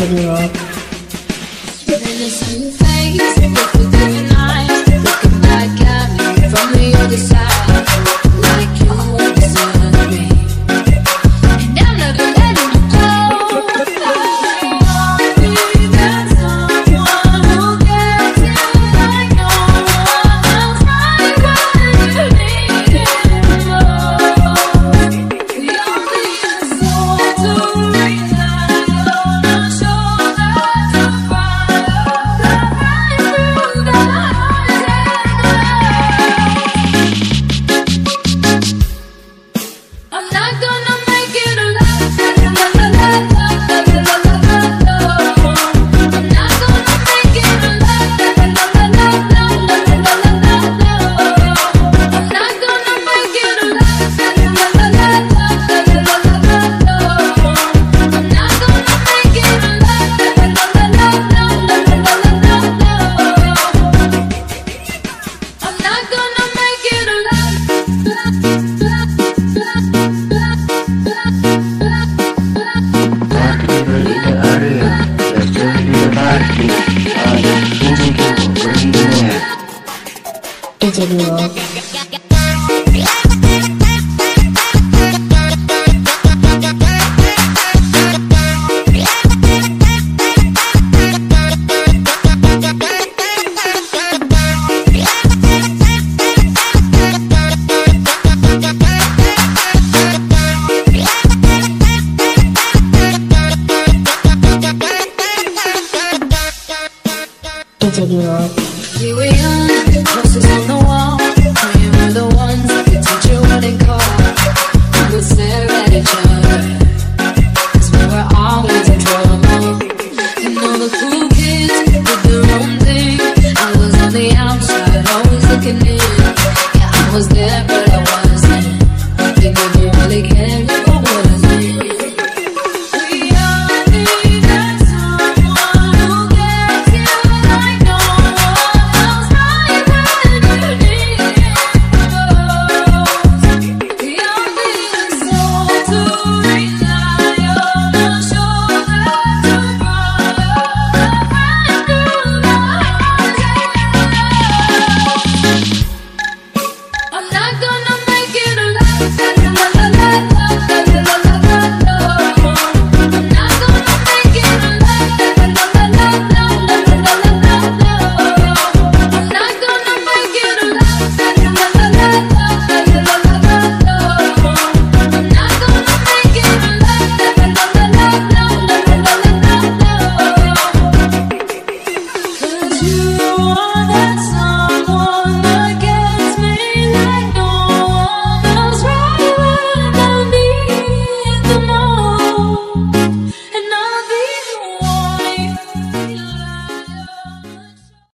turn it off. Reminiscing face, looking back at me from the other side. magic rules. You and I, closest i was there, but